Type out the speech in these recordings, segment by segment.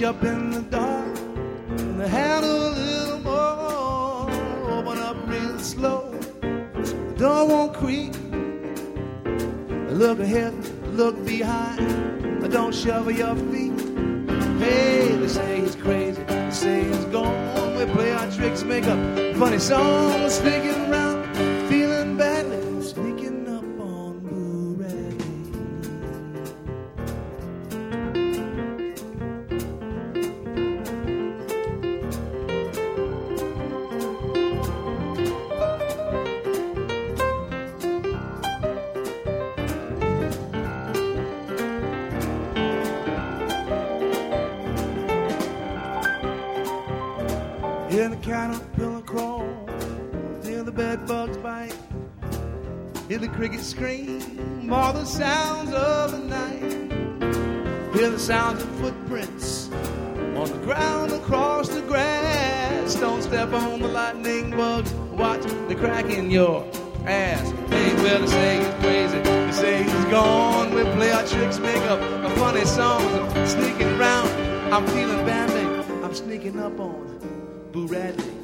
Up in the dark and handle a little more. Open up real slow, the door won't creak. Look ahead, look behind, don't shovel your feet. Hey, they say he's crazy, they say he's gone. We play our tricks, make up funny songs, sneaking around, Hear the caterpillar crawl, hear the bed bugs bite, hear the cricket scream, all the sounds of the night. Hear the sounds of footprints on the ground across the grass. Don't step on the lightning bugs, watch the crack in your ass. Hey, well, they say he's crazy, they say he's gone. We play our tricks, make up a funny songs, sneaking around. I'm feeling badly, I'm sneaking up on Radley.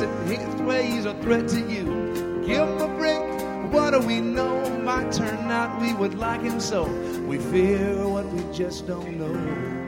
Sitting his ways a threat to you. Give him a break. What do we know? Might turn out we would like him so. We fear what we just don't know.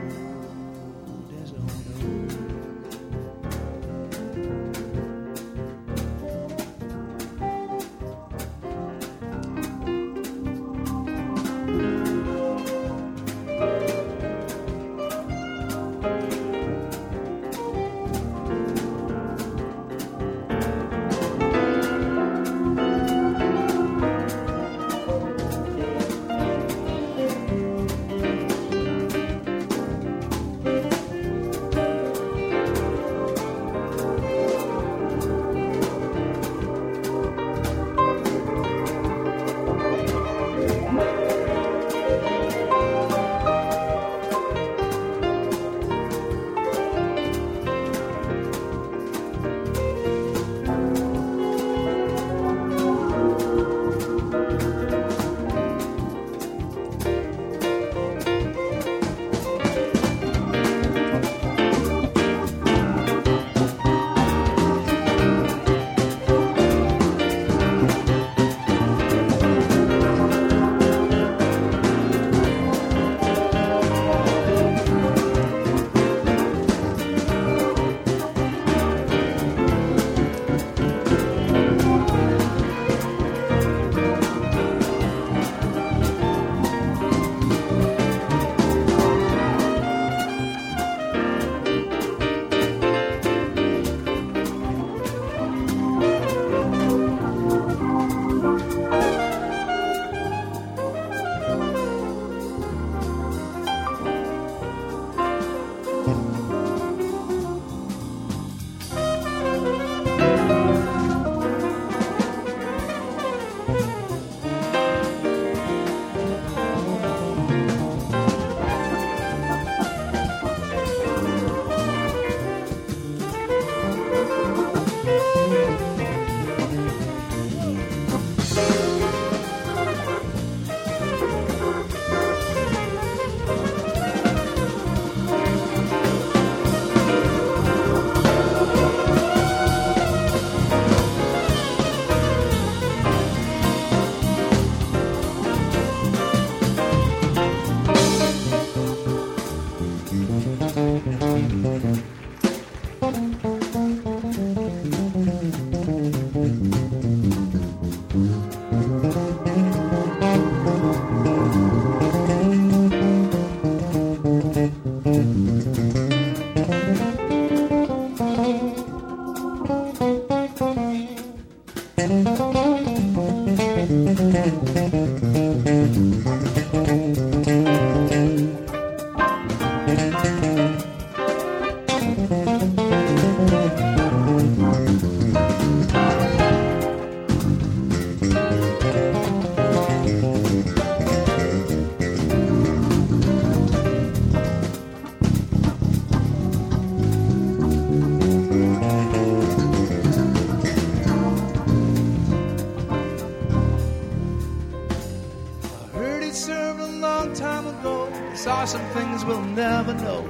Never know.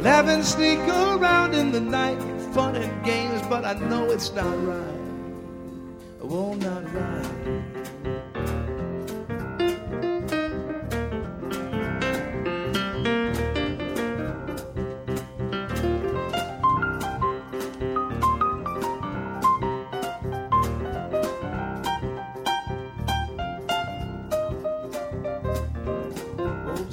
Laugh and sneak around in the night, fun and games, but I know it's not right. Oh, not right. Oh,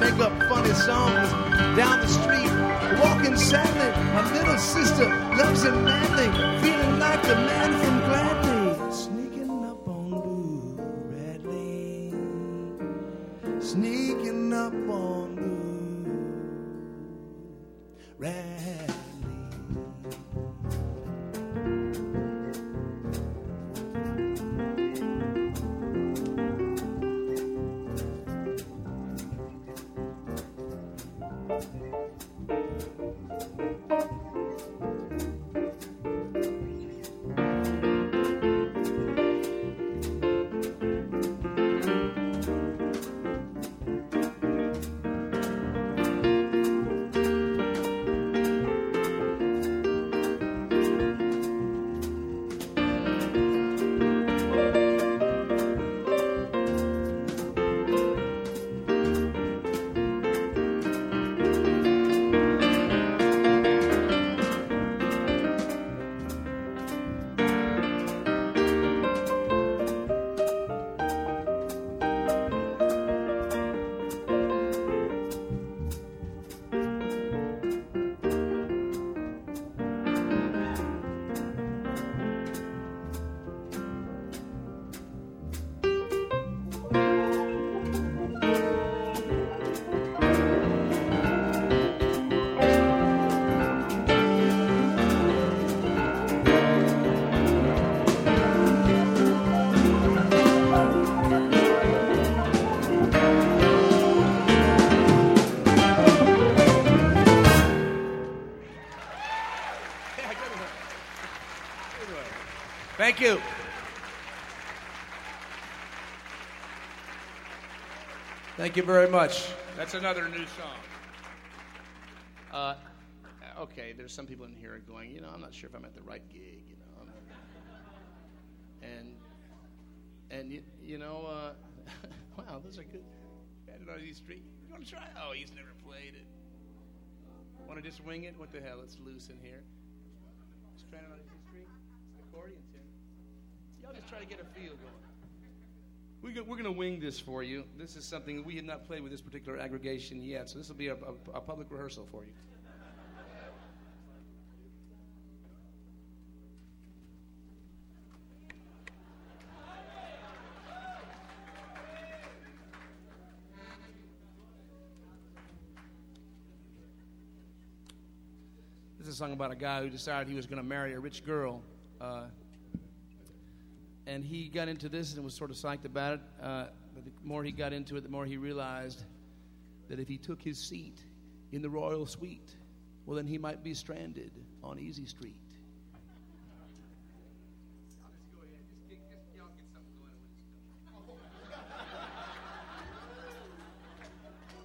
make up funny songs. Down the street, walking sadly, my little sister loves him madly, feeling like the man from Thank you. Thank you very much. That's another new song. Uh, okay, there's some people in here going, you know, I'm not sure if I'm at the right gig, you know. And and you, you know, uh, wow, those are good. Stranded on Easy Street. You want to try? Oh, he's never played it. Want to just wing it? What the hell? It's loose in here. Stranded on Easy Street. Accordions Y'all just try to get a feel going. We go, we're going to wing this for you. This is something we have not played with this particular aggregation yet, so this will be a, a, a public rehearsal for you. This is a song about a guy who decided he was going to marry a rich girl. Uh, and he got into this and was sort of psyched about it. Uh, but the more he got into it, the more he realized that if he took his seat in the royal suite, well, then he might be stranded on Easy Street.